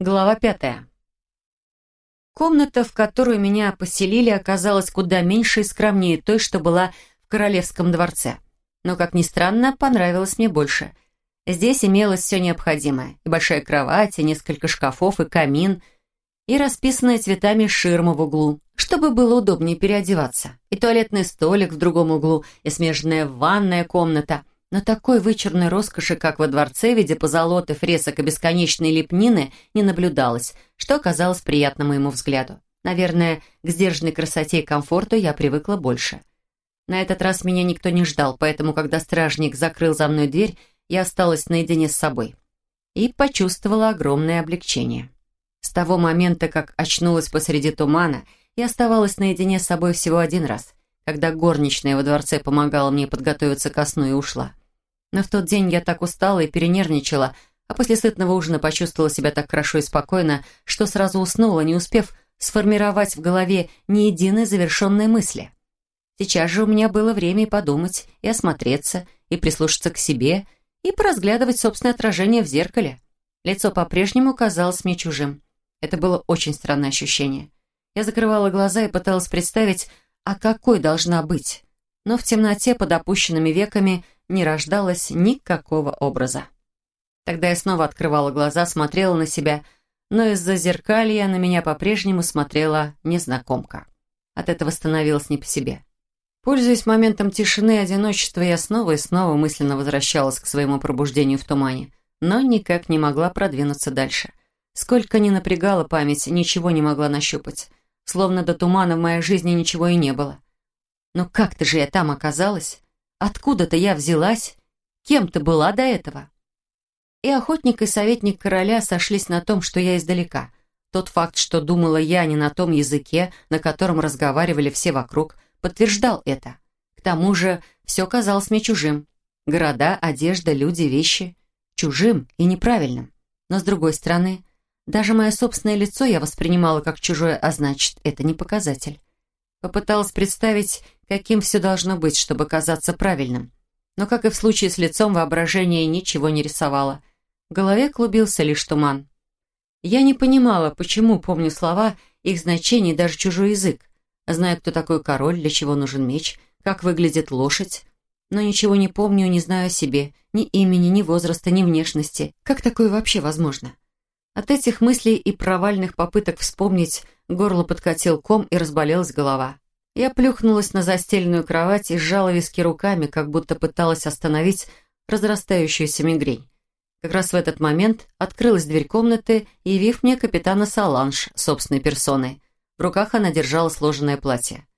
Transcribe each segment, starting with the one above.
Глава пятая. Комната, в которую меня поселили, оказалась куда меньше и скромнее той, что была в королевском дворце. Но, как ни странно, понравилось мне больше. Здесь имелось все необходимое. И большая кровать, и несколько шкафов, и камин, и расписанная цветами ширма в углу, чтобы было удобнее переодеваться, и туалетный столик в другом углу, и смежная ванная комната — но такой вычурной роскоши, как во дворце, в виде позолоты, фресок и бесконечной лепнины, не наблюдалось, что оказалось приятно моему взгляду. Наверное, к сдержанной красоте и комфорту я привыкла больше. На этот раз меня никто не ждал, поэтому, когда стражник закрыл за мной дверь, я осталась наедине с собой. И почувствовала огромное облегчение. С того момента, как очнулась посреди тумана, я оставалась наедине с собой всего один раз, когда горничная во дворце помогала мне подготовиться ко сну и ушла. Но в тот день я так устала и перенервничала, а после сытного ужина почувствовала себя так хорошо и спокойно, что сразу уснула, не успев сформировать в голове ни единой завершенной мысли. Сейчас же у меня было время и подумать, и осмотреться, и прислушаться к себе, и поразглядывать собственное отражение в зеркале. Лицо по-прежнему казалось мне чужим. Это было очень странное ощущение. Я закрывала глаза и пыталась представить, а какой должна быть. Но в темноте под опущенными веками – не рождалось никакого образа. Тогда я снова открывала глаза, смотрела на себя, но из-за зеркалья на меня по-прежнему смотрела незнакомка. От этого становилось не по себе. Пользуясь моментом тишины и одиночества, я снова и снова мысленно возвращалась к своему пробуждению в тумане, но никак не могла продвинуться дальше. Сколько ни напрягала память, ничего не могла нащупать. Словно до тумана в моей жизни ничего и не было. Но как-то же я там оказалась. Откуда-то я взялась? Кем ты была до этого? И охотник, и советник короля сошлись на том, что я издалека. Тот факт, что думала я не на том языке, на котором разговаривали все вокруг, подтверждал это. К тому же все казалось мне чужим. Города, одежда, люди, вещи. Чужим и неправильным. Но с другой стороны, даже мое собственное лицо я воспринимала как чужое, а значит, это не показатель. Попыталась представить, каким все должно быть, чтобы казаться правильным. Но, как и в случае с лицом, воображение ничего не рисовало. В голове клубился лишь туман. Я не понимала, почему помню слова, их значение даже чужой язык. Знаю, кто такой король, для чего нужен меч, как выглядит лошадь. Но ничего не помню, не знаю о себе, ни имени, ни возраста, ни внешности. Как такое вообще возможно? От этих мыслей и провальных попыток вспомнить горло подкатил ком и разболелась голова. Я плюхнулась на застеленную кровать и сжала виски руками, как будто пыталась остановить разрастающуюся мигрень. Как раз в этот момент открылась дверь комнаты, явив мне капитана Саланж собственной персоной. В руках она держала сложенное платье.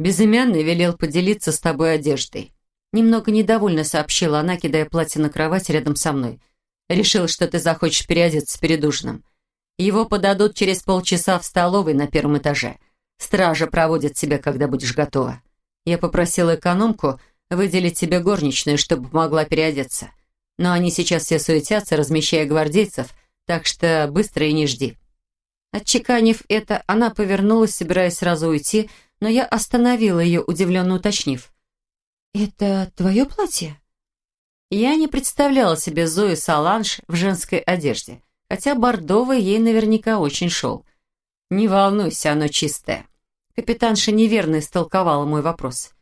«Безымянный велел поделиться с тобой одеждой». Немного недовольно сообщила она, кидая платье на кровать рядом со мной. «Решил, что ты захочешь переодеться перед ужином. Его подадут через полчаса в столовой на первом этаже. Стража проводит тебя, когда будешь готова. Я попросила экономку выделить тебе горничную, чтобы помогла переодеться. Но они сейчас все суетятся, размещая гвардейцев, так что быстро и не жди». Отчеканив это, она повернулась, собираясь сразу уйти, но я остановила ее, удивленно уточнив. «Это твое платье?» Я не представляла себе Зою Саланж в женской одежде, хотя бордовый ей наверняка очень шел. «Не волнуйся, оно чистое». Капитанша неверно истолковала мой вопрос.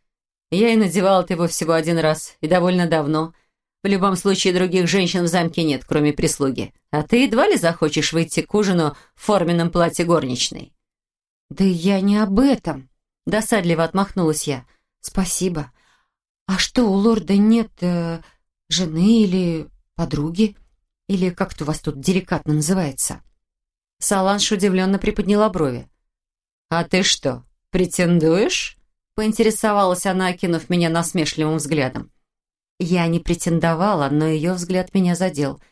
Я и надевала его всего один раз, и довольно давно. В любом случае, других женщин в замке нет, кроме прислуги. А ты едва ли захочешь выйти к ужину в форменном платье горничной?» «Да я не об этом», — досадливо отмахнулась я. «Спасибо. А что, у лорда нет э, жены или подруги? Или как это у вас тут деликатно называется?» Саланш удивленно приподняла брови. «А ты что, претендуешь?» Поинтересовалась она, окинув меня насмешливым взглядом. Я не претендовала, но ее взгляд меня задел.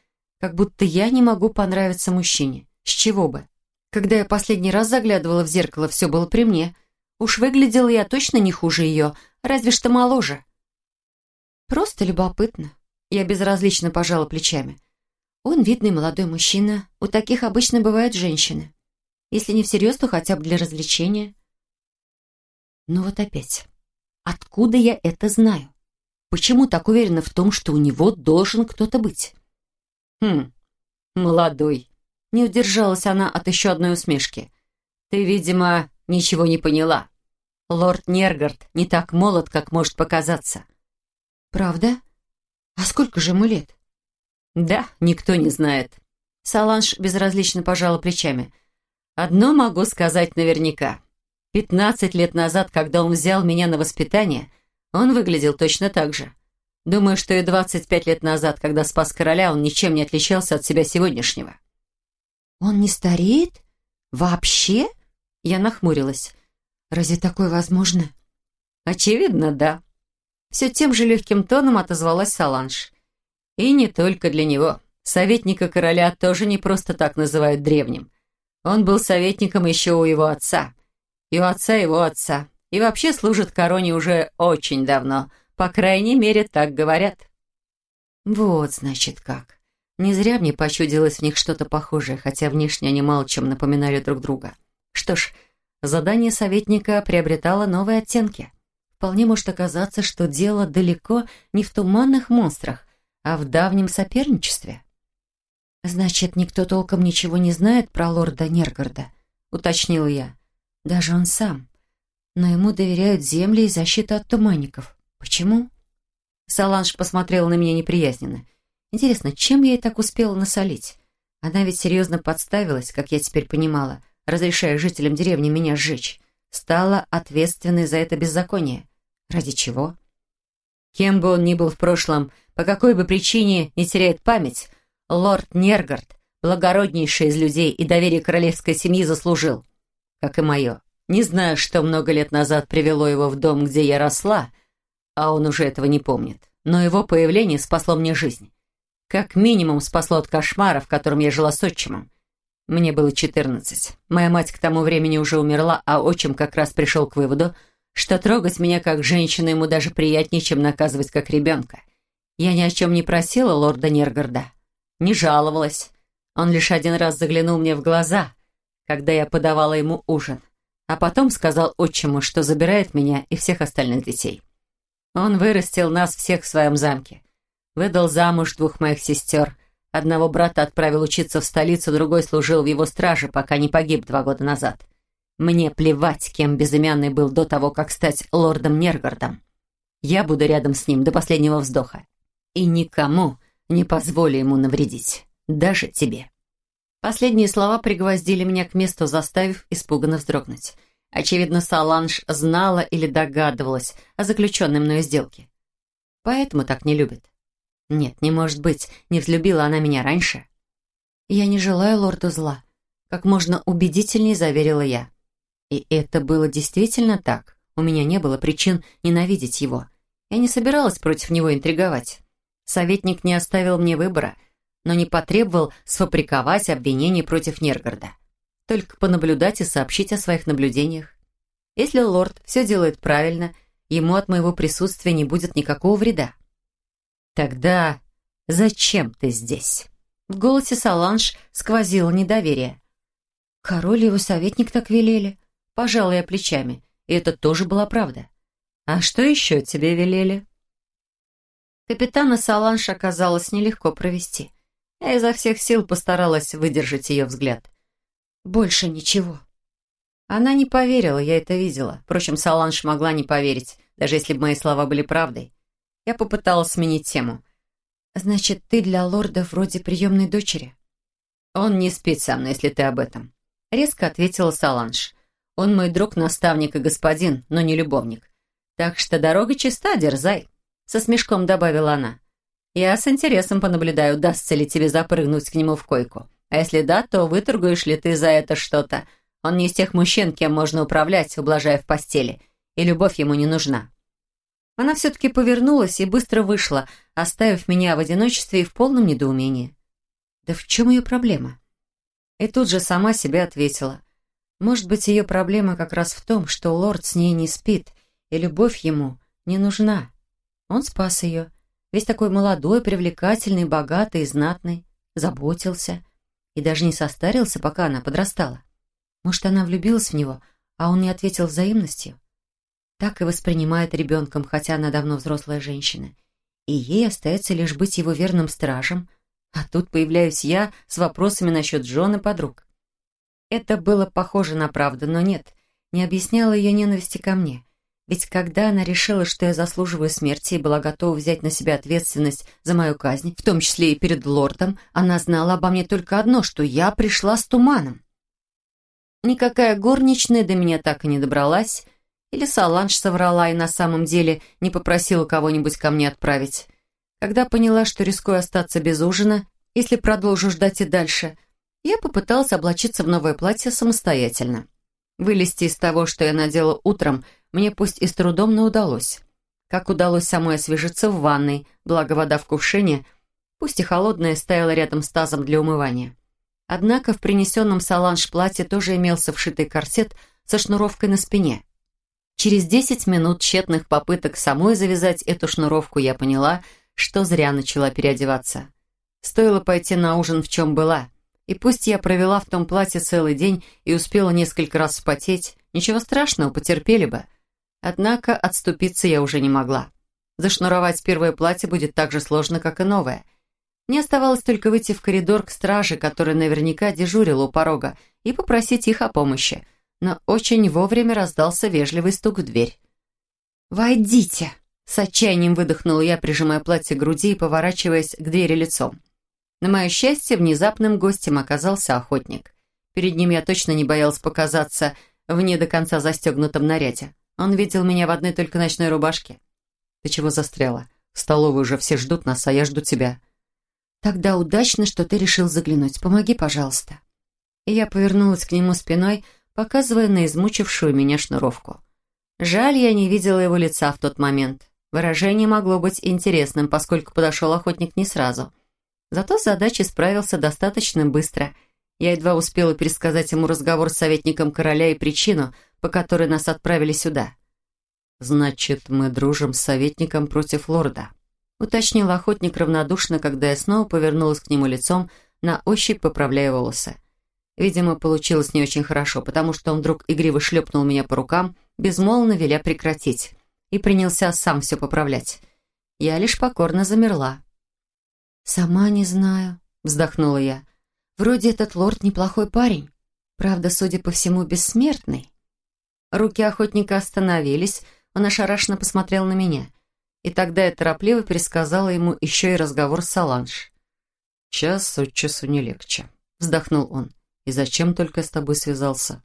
Как будто я не могу понравиться мужчине. С чего бы? Когда я последний раз заглядывала в зеркало, все было при мне. Уж выглядела я точно не хуже ее, разве что моложе. Просто любопытно. Я безразлично пожала плечами. Он видный молодой мужчина. У таких обычно бывают женщины. Если не всерьез, то хотя бы для развлечения. Но вот опять. Откуда я это знаю? Почему так уверена в том, что у него должен кто-то быть? Хм, молодой. Не удержалась она от еще одной усмешки. «Ты, видимо, ничего не поняла. Лорд Нергард не так молод, как может показаться». «Правда? А сколько же ему лет?» «Да, никто не знает». Саланж безразлично пожала плечами. «Одно могу сказать наверняка. Пятнадцать лет назад, когда он взял меня на воспитание, он выглядел точно так же. Думаю, что и двадцать пять лет назад, когда спас короля, он ничем не отличался от себя сегодняшнего». «Он не стареет? Вообще?» Я нахмурилась. «Разве такое возможно?» «Очевидно, да». Все тем же легким тоном отозвалась Саланж. «И не только для него. Советника короля тоже не просто так называют древним. Он был советником еще у его отца. И у отца его отца. И вообще служит короне уже очень давно. По крайней мере, так говорят». «Вот, значит, как. Не зря мне почудилось в них что-то похожее, хотя внешне они мало чем напоминали друг друга. Что ж, задание советника приобретало новые оттенки. Вполне может оказаться, что дело далеко не в туманных монстрах, а в давнем соперничестве. «Значит, никто толком ничего не знает про лорда Нергарда», — уточнил я. «Даже он сам. Но ему доверяют земли и защита от туманников. Почему?» Саланж посмотрела на меня неприязненно. «Интересно, чем я ей так успела насолить? Она ведь серьезно подставилась, как я теперь понимала, разрешая жителям деревни меня сжечь. Стала ответственной за это беззаконие. Ради чего?» Кем бы он ни был в прошлом, по какой бы причине не теряет память, лорд Нергард, благороднейший из людей и доверие королевской семьи заслужил, как и мое. Не знаю, что много лет назад привело его в дом, где я росла, а он уже этого не помнит, но его появление спасло мне жизнь. Как минимум спасло от кошмара, в котором я жила с отчимом. Мне было четырнадцать. Моя мать к тому времени уже умерла, а отчим как раз пришел к выводу, что трогать меня как женщину ему даже приятнее, чем наказывать как ребенка. Я ни о чем не просила лорда Нергарда, не жаловалась. Он лишь один раз заглянул мне в глаза, когда я подавала ему ужин, а потом сказал отчиму, что забирает меня и всех остальных детей. Он вырастил нас всех в своем замке, выдал замуж двух моих сестер, одного брата отправил учиться в столицу, другой служил в его страже, пока не погиб два года назад. Мне плевать, кем безымянный был до того, как стать лордом Нергардом. Я буду рядом с ним до последнего вздоха. И никому не позволю ему навредить. Даже тебе. Последние слова пригвоздили меня к месту, заставив испуганно вздрогнуть. Очевидно, Саланж знала или догадывалась о заключенной мною сделке. Поэтому так не любит. Нет, не может быть, не взлюбила она меня раньше. Я не желаю лорду зла, как можно убедительнее заверила я. И это было действительно так. У меня не было причин ненавидеть его. Я не собиралась против него интриговать. Советник не оставил мне выбора, но не потребовал сфабриковать обвинение против Нергарда. Только понаблюдать и сообщить о своих наблюдениях. Если лорд все делает правильно, ему от моего присутствия не будет никакого вреда. Тогда зачем ты здесь? В голосе Саланж сквозило недоверие. Король и его советник так велели. Пожала я плечами, и это тоже была правда. «А что еще тебе велели?» Капитана Саланш оказалось нелегко провести. Я изо всех сил постаралась выдержать ее взгляд. «Больше ничего». Она не поверила, я это видела. Впрочем, Саланш могла не поверить, даже если бы мои слова были правдой. Я попыталась сменить тему. «Значит, ты для лорда вроде приемной дочери?» «Он не спит со мной, если ты об этом», — резко ответила Саланж. Он мой друг, наставник и господин, но не любовник. Так что дорога чиста, дерзай», — со смешком добавила она. «Я с интересом понаблюдаю, удастся ли тебе запрыгнуть к нему в койку. А если да, то выторгуешь ли ты за это что-то. Он не из тех мужчин, кем можно управлять, ублажая в постели, и любовь ему не нужна». Она все-таки повернулась и быстро вышла, оставив меня в одиночестве и в полном недоумении. «Да в чем ее проблема?» И тут же сама себе ответила — может быть, ее проблема как раз в том, что лорд с ней не спит, и любовь ему не нужна. Он спас ее. Весь такой молодой, привлекательный, богатый и знатный. Заботился. И даже не состарился, пока она подрастала. Может, она влюбилась в него, а он не ответил взаимностью? Так и воспринимает ребенком, хотя она давно взрослая женщина. И ей остается лишь быть его верным стражем. А тут появляюсь я с вопросами насчет жены подруг. Это было похоже на правду, но нет, не объясняло ее ненависти ко мне. Ведь когда она решила, что я заслуживаю смерти и была готова взять на себя ответственность за мою казнь, в том числе и перед лордом, она знала обо мне только одно, что я пришла с туманом. Никакая горничная до меня так и не добралась, или Саланж соврала и на самом деле не попросила кого-нибудь ко мне отправить. Когда поняла, что рискую остаться без ужина, если продолжу ждать и дальше, я попыталась облачиться в новое платье самостоятельно. Вылезти из того, что я надела утром, мне пусть и с трудом, но удалось. Как удалось самой освежиться в ванной, благо вода в кувшине, пусть и холодная, стояла рядом с тазом для умывания. Однако в принесенном саланж платье тоже имелся вшитый корсет со шнуровкой на спине. Через десять минут тщетных попыток самой завязать эту шнуровку я поняла, что зря начала переодеваться. Стоило пойти на ужин в чем была. И пусть я провела в том платье целый день и успела несколько раз вспотеть, ничего страшного, потерпели бы. Однако отступиться я уже не могла. Зашнуровать первое платье будет так же сложно, как и новое. Мне оставалось только выйти в коридор к страже, которая наверняка дежурила у порога, и попросить их о помощи. Но очень вовремя раздался вежливый стук в дверь. «Войдите!» С отчаянием выдохнула я, прижимая платье к груди и поворачиваясь к двери лицом. На мое счастье, внезапным гостем оказался охотник. Перед ним я точно не боялась показаться в не до конца застегнутом наряде. Он видел меня в одной только ночной рубашке. «Ты чего застряла? В столовой уже все ждут нас, а я жду тебя». «Тогда удачно, что ты решил заглянуть. Помоги, пожалуйста». И я повернулась к нему спиной, показывая на измучившую меня шнуровку. Жаль, я не видела его лица в тот момент. Выражение могло быть интересным, поскольку подошел охотник не сразу. Зато с задачей справился достаточно быстро. Я едва успела пересказать ему разговор с советником короля и причину, по которой нас отправили сюда. «Значит, мы дружим с советником против лорда», уточнил охотник равнодушно, когда я снова повернулась к нему лицом, на ощупь поправляя волосы. Видимо, получилось не очень хорошо, потому что он вдруг игриво шлепнул меня по рукам, безмолвно веля прекратить, и принялся сам все поправлять. Я лишь покорно замерла. «Сама не знаю», — вздохнула я. «Вроде этот лорд неплохой парень. Правда, судя по всему, бессмертный». Руки охотника остановились, он ошарашенно посмотрел на меня. И тогда я торопливо пересказала ему еще и разговор с Саланж. «Час от часу не легче», — вздохнул он. «И зачем только с тобой связался?»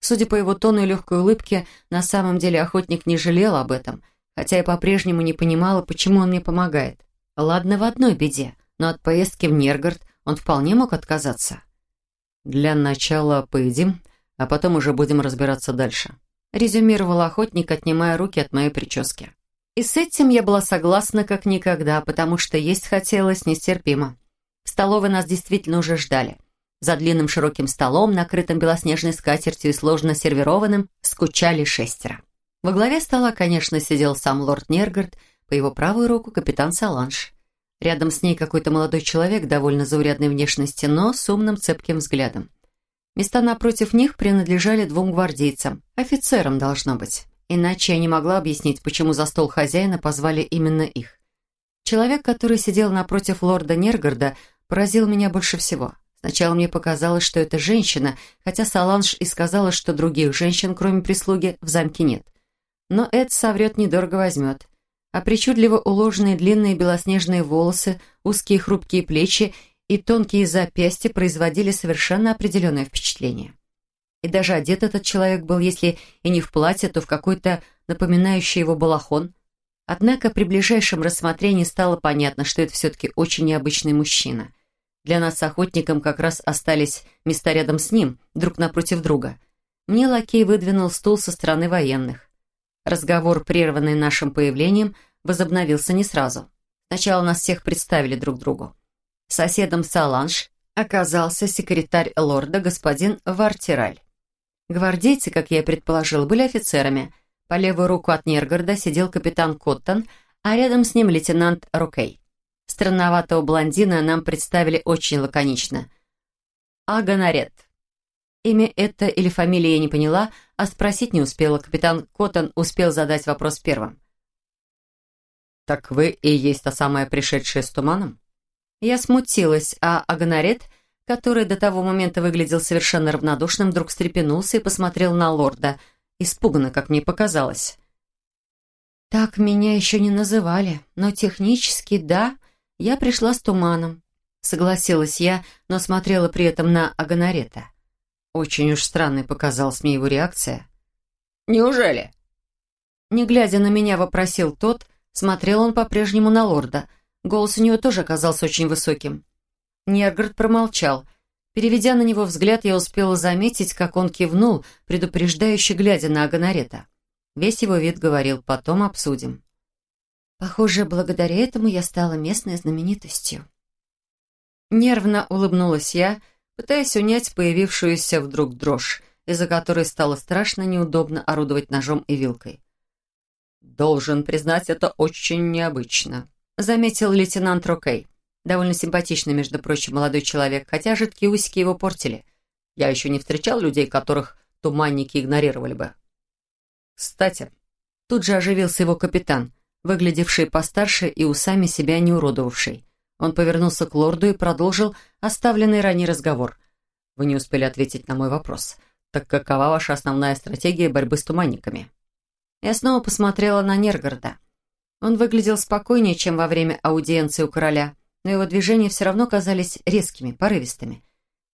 Судя по его тону и легкой улыбке, на самом деле охотник не жалел об этом, хотя и по-прежнему не понимала, почему он мне помогает. Ладно, в одной беде, но от поездки в Нергард он вполне мог отказаться. «Для начала поедим, а потом уже будем разбираться дальше», резюмировал охотник, отнимая руки от моей прически. И с этим я была согласна как никогда, потому что есть хотелось нестерпимо. В столовой нас действительно уже ждали. За длинным широким столом, накрытым белоснежной скатертью и сложно сервированным, скучали шестеро. Во главе стола, конечно, сидел сам лорд Нергард, по его правую руку капитан Саланж. Рядом с ней какой-то молодой человек довольно заурядной внешности, но с умным цепким взглядом. Места напротив них принадлежали двум гвардейцам. Офицерам, должно быть. Иначе я не могла объяснить, почему за стол хозяина позвали именно их. Человек, который сидел напротив лорда Нергарда, поразил меня больше всего. Сначала мне показалось, что это женщина, хотя Саланж и сказала, что других женщин, кроме прислуги, в замке нет. Но Эд соврет недорого возьмет. А причудливо уложенные длинные белоснежные волосы, узкие хрупкие плечи и тонкие запястья производили совершенно определенное впечатление. И даже одет этот человек был, если и не в платье, то в какой-то напоминающий его балахон. Однако при ближайшем рассмотрении стало понятно, что это все-таки очень необычный мужчина. Для нас с охотником как раз остались места рядом с ним, друг напротив друга. Мне лакей выдвинул стул со стороны военных. Разговор, прерванный нашим появлением, возобновился не сразу. Сначала нас всех представили друг другу. Соседом Саланж оказался секретарь лорда господин Вартираль. Гвардейцы, как я и предположил, были офицерами. По левую руку от Нергарда сидел капитан Коттон, а рядом с ним лейтенант Рокей. Странноватого блондина нам представили очень лаконично. Аганарет. Имя это или фамилия я не поняла, а спросить не успела. Капитан Коттон успел задать вопрос первым. «Так вы и есть та самая пришедшая с туманом?» Я смутилась, а Агонарет, который до того момента выглядел совершенно равнодушным, вдруг встрепенулся и посмотрел на лорда, испуганно, как мне показалось. Так меня еще не называли, но технически, да, я пришла с туманом. Согласилась я, но смотрела при этом на Агонарета. Очень уж странной показалась мне его реакция. «Неужели?» Не глядя на меня, вопросил тот, смотрел он по-прежнему на лорда. Голос у него тоже оказался очень высоким. Нергард промолчал. Переведя на него взгляд, я успела заметить, как он кивнул, предупреждающе глядя на Агонарета. Весь его вид говорил «потом обсудим». Похоже, благодаря этому я стала местной знаменитостью. Нервно улыбнулась я, пытаясь унять появившуюся вдруг дрожь, из-за которой стало страшно неудобно орудовать ножом и вилкой. «Должен признать, это очень необычно», — заметил лейтенант Рокей. Довольно симпатичный, между прочим, молодой человек, хотя жидкие усики его портили. Я еще не встречал людей, которых туманники игнорировали бы. Кстати, тут же оживился его капитан, выглядевший постарше и усами себя не уродовавший. Он повернулся к лорду и продолжил оставленный ранее разговор. «Вы не успели ответить на мой вопрос. Так какова ваша основная стратегия борьбы с туманниками?» Я снова посмотрела на Нергорода. Он выглядел спокойнее, чем во время аудиенции у короля, но его движения все равно казались резкими, порывистыми.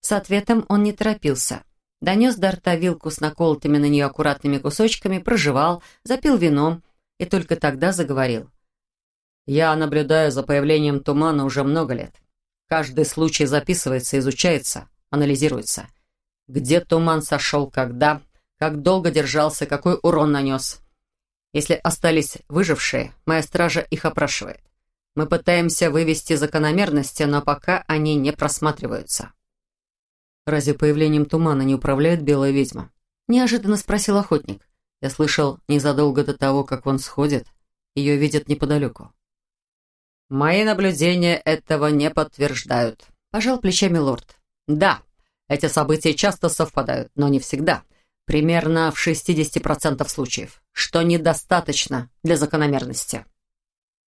С ответом он не торопился. Донес до рта вилку с наколотыми на нее аккуратными кусочками, прожевал, запил вином и только тогда заговорил. Я наблюдаю за появлением тумана уже много лет. Каждый случай записывается, изучается, анализируется. Где туман сошел, когда, как долго держался, какой урон нанес. Если остались выжившие, моя стража их опрашивает. Мы пытаемся вывести закономерности, но пока они не просматриваются. «Разве появлением тумана не управляет белая ведьма?» Неожиданно спросил охотник. Я слышал, незадолго до того, как он сходит, ее видят неподалеку. «Мои наблюдения этого не подтверждают», — пожал плечами лорд. «Да, эти события часто совпадают, но не всегда. Примерно в 60% случаев, что недостаточно для закономерности».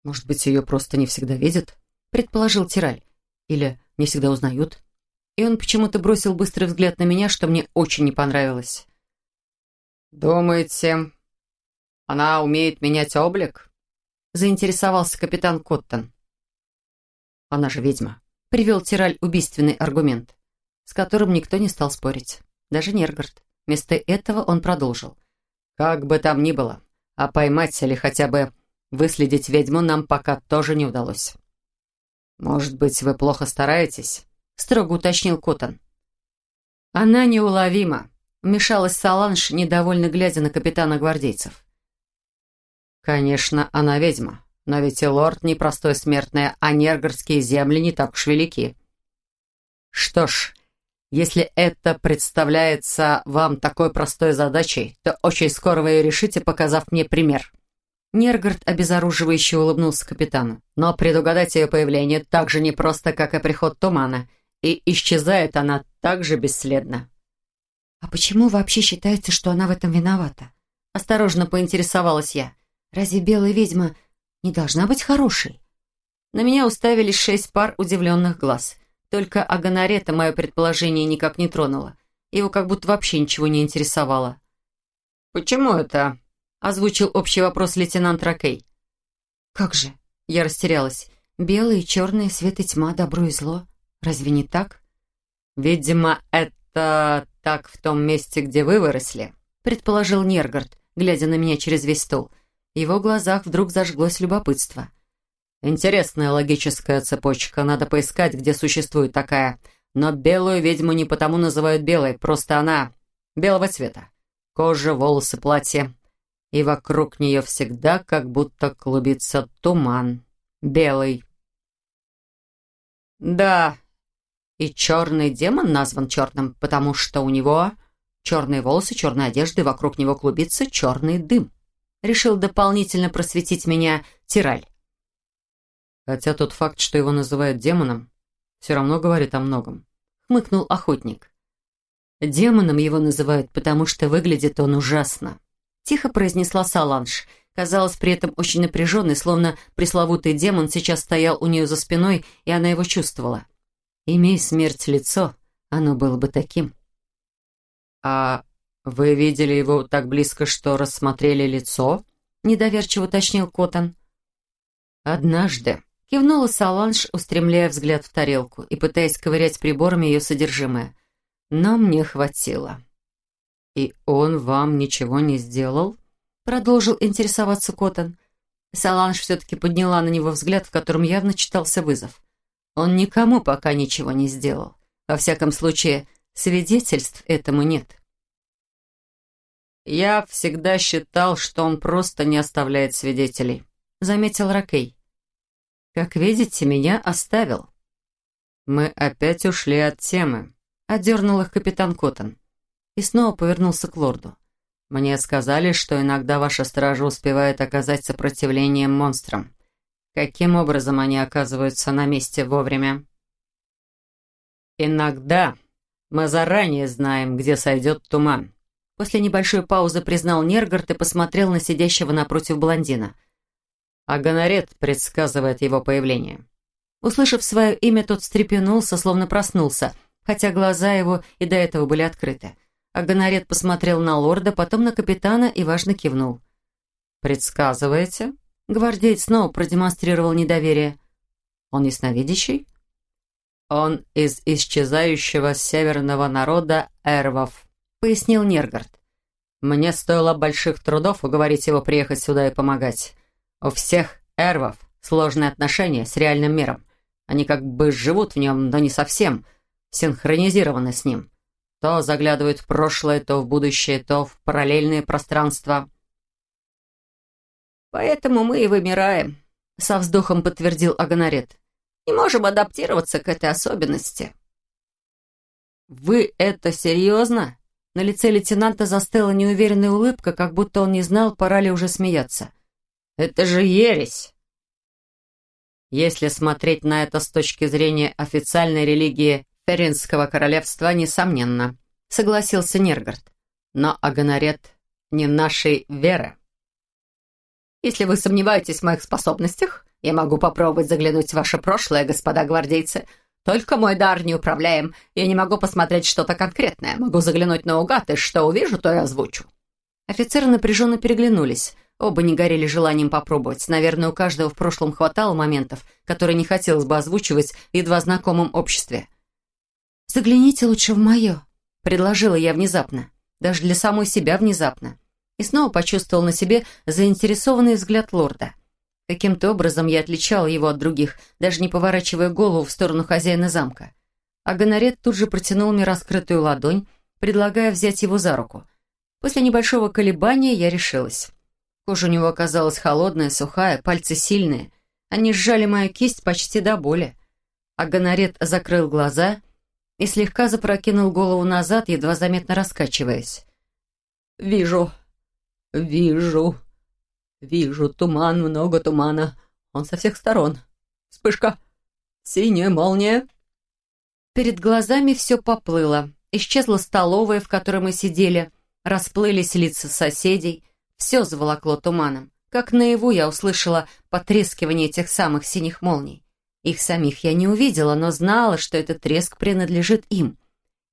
«Может быть, ее просто не всегда видят?» — предположил Тираль. «Или не всегда узнают?» И он почему-то бросил быстрый взгляд на меня, что мне очень не понравилось. «Думаете, она умеет менять облик?» Заинтересовался капитан Коттон. «Она же ведьма», — привел Тираль убийственный аргумент, с которым никто не стал спорить, даже Нергард. Вместо этого он продолжил. «Как бы там ни было, а поймать или хотя бы выследить ведьму нам пока тоже не удалось». «Может быть, вы плохо стараетесь?» — строго уточнил Коттон. «Она неуловима», — вмешалась Саланж, недовольно глядя на капитана гвардейцев. Конечно, она ведьма, но ведь и лорд непростой смертный, а нергорские земли не так уж велики. Что ж, если это представляется вам такой простой задачей, то очень скоро вы ее решите, показав мне пример. Нергард обезоруживающе улыбнулся капитану. Но предугадать ее появление так же непросто, как и приход тумана, и исчезает она так же бесследно. «А почему вообще считается, что она в этом виновата?» Осторожно поинтересовалась я. Разве белая ведьма не должна быть хорошей? На меня уставились шесть пар удивленных глаз. Только Аганарета мое предположение никак не тронуло. Его как будто вообще ничего не интересовало. «Почему это?» — озвучил общий вопрос лейтенант Ракей. «Как же?» — я растерялась. «Белые, черные, свет и тьма, добро и зло. Разве не так?» «Видимо, это так в том месте, где вы выросли», — предположил Нергард, глядя на меня через весь стол. В его глазах вдруг зажглось любопытство. «Интересная логическая цепочка. Надо поискать, где существует такая. Но белую ведьму не потому называют белой, просто она белого цвета. Кожа, волосы, платье. И вокруг нее всегда как будто клубится туман. Белый. Да, и черный демон назван черным, потому что у него черные волосы, черная одежда, и вокруг него клубится черный дым решил дополнительно просветить меня Тираль. Хотя тот факт, что его называют демоном, все равно говорит о многом. Хмыкнул охотник. Демоном его называют, потому что выглядит он ужасно. Тихо произнесла Саланж, казалась при этом очень напряженной, словно пресловутый демон сейчас стоял у нее за спиной, и она его чувствовала. Имей смерть лицо, оно было бы таким. «А вы видели его так близко, что рассмотрели лицо?» — недоверчиво уточнил Коттон. «Однажды», — кивнула Саланж, устремляя взгляд в тарелку и пытаясь ковырять приборами ее содержимое. «Но мне хватило». «И он вам ничего не сделал?» Продолжил интересоваться Коттон. Саланж все-таки подняла на него взгляд, в котором явно читался вызов. Он никому пока ничего не сделал. Во всяком случае, свидетельств этому нет. «Я всегда считал, что он просто не оставляет свидетелей», — заметил Ракей. «Как видите, меня оставил». «Мы опять ушли от темы», — отдернул их капитан Коттон. И снова повернулся к лорду. Мне сказали, что иногда ваша стража успевает оказать сопротивление монстрам. Каким образом они оказываются на месте вовремя? Иногда мы заранее знаем, где сойдет туман. После небольшой паузы признал Нергард и посмотрел на сидящего напротив блондина. А Гонорет предсказывает его появление. Услышав свое имя, тот встрепенулся, словно проснулся, хотя глаза его и до этого были открыты. А Гонорет посмотрел на лорда, потом на капитана и важно кивнул. «Предсказываете?» Гвардеец снова продемонстрировал недоверие. «Он ясновидящий?» «Он из исчезающего северного народа эрвов», — пояснил Нергард. «Мне стоило больших трудов уговорить его приехать сюда и помогать. У всех эрвов сложные отношения с реальным миром. Они как бы живут в нем, но не совсем, синхронизированы с ним. То заглядывают в прошлое, то в будущее, то в параллельные пространства. «Поэтому мы и вымираем», — со вздохом подтвердил Аганарет. «Не можем адаптироваться к этой особенности». «Вы это серьезно?» На лице лейтенанта застыла неуверенная улыбка, как будто он не знал, пора ли уже смеяться. «Это же ересь!» Если смотреть на это с точки зрения официальной религии Феринского королевства, несомненно, согласился Нергард. Но Аганарет не нашей веры. Если вы сомневаетесь в моих способностях, я могу попробовать заглянуть в ваше прошлое, господа гвардейцы. Только мой дар не управляем. Я не могу посмотреть что-то конкретное. Могу заглянуть наугад, и что увижу, то и озвучу». Офицеры напряженно переглянулись. Оба не горели желанием попробовать. Наверное, у каждого в прошлом хватало моментов, которые не хотелось бы озвучивать в едва знакомом обществе. «Загляните лучше в мое», — предложила я внезапно. Даже для самой себя внезапно. И снова почувствовал на себе заинтересованный взгляд лорда. Каким-то образом я отличал его от других, даже не поворачивая голову в сторону хозяина замка. А Гонорет тут же протянул мне раскрытую ладонь, предлагая взять его за руку. После небольшого колебания я решилась. Кожа у него оказалась холодная, сухая, пальцы сильные. Они сжали мою кисть почти до боли. А Гонорет закрыл глаза и слегка запрокинул голову назад, едва заметно раскачиваясь. «Вижу, вижу, вижу туман, много тумана. Он со всех сторон. Вспышка, синяя молния». Перед глазами все поплыло. Исчезла столовая, в которой мы сидели, расплылись лица соседей, все заволокло туманом. Как наяву я услышала потрескивание этих самых синих молний. Их самих я не увидела, но знала, что этот треск принадлежит им.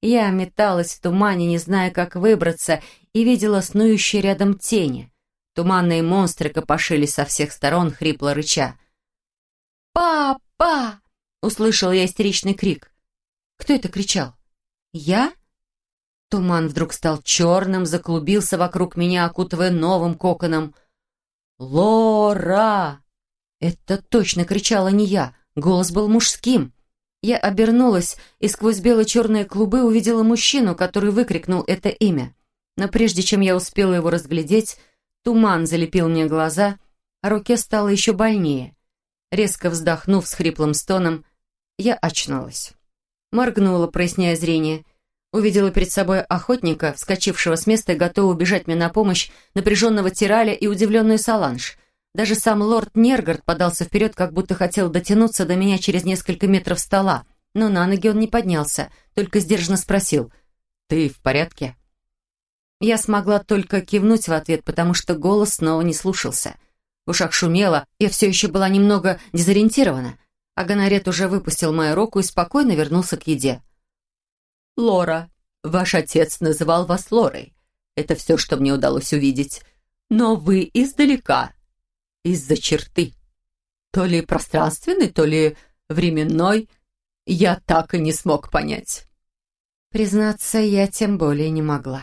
Я металась в тумане, не зная, как выбраться, и видела снующие рядом тени. Туманные монстры копошились со всех сторон, хрипло рыча. «Папа!» — услышал я истеричный крик. Кто это кричал? «Я?» Туман вдруг стал черным, заклубился вокруг меня, окутывая новым коконом. «Лора!» Это точно кричала не я. Голос был мужским. Я обернулась и сквозь бело-черные клубы увидела мужчину, который выкрикнул это имя. Но прежде чем я успела его разглядеть, туман залепил мне глаза, а руке стало еще больнее. Резко вздохнув с хриплым стоном, я очнулась. Моргнула, проясняя зрение. Увидела перед собой охотника, вскочившего с места и готового убежать мне на помощь, напряженного тираля и удивленную Саланж. Даже сам лорд Нергард подался вперед, как будто хотел дотянуться до меня через несколько метров стола. Но на ноги он не поднялся, только сдержанно спросил «Ты в порядке?» Я смогла только кивнуть в ответ, потому что голос снова не слушался. В ушах шумело, я все еще была немного дезориентирована, а Гонорет уже выпустил мою руку и спокойно вернулся к еде. «Лора, ваш отец называл вас Лорой. Это все, что мне удалось увидеть. Но вы издалека, из-за черты. То ли пространственной, то ли временной. Я так и не смог понять». Признаться, я тем более не могла.